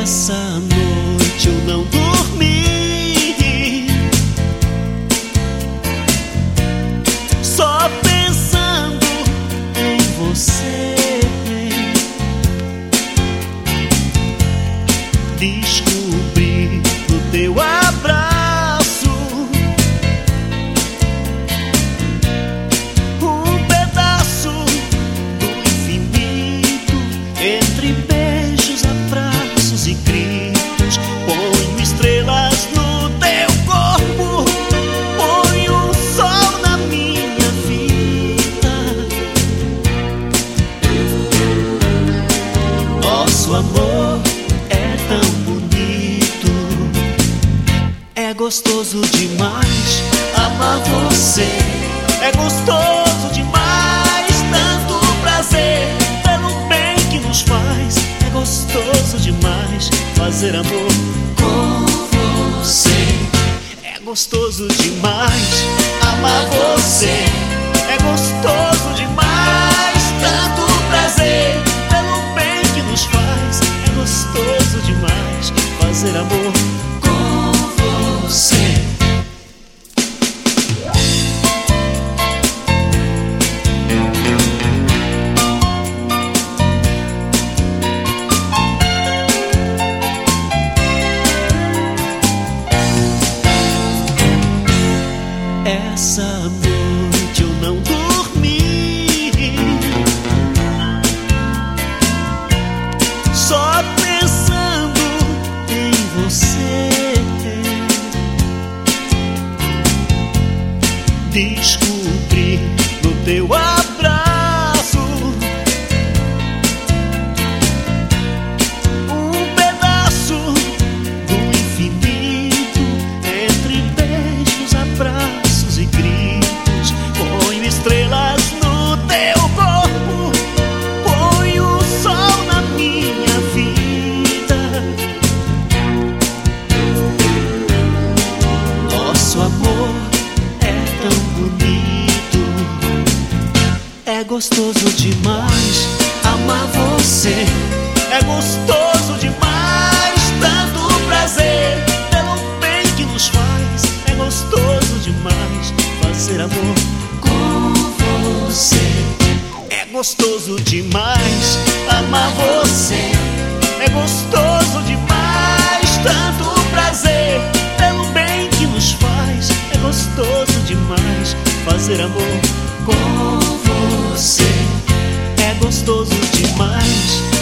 Essa noite eu não dormi. Só pensando em você. Descobri Nosso amor é tão bonito, é gostoso demais amar você. É gostoso demais, tanto prazer pelo bem que nos faz. É gostoso demais fazer amor com você. É gostoso demais amar você. Fazer amor com você. Essa noite eu não dormi. Descobri no teu abraço é gostoso demais amar você. É gostoso demais, tanto prazer pelo bem que nos faz. É gostoso demais fazer amor com você. É gostoso demais amar você. É gostoso demais, tanto prazer pelo bem que nos faz. É gostoso demais fazer amor com você gostoso demais.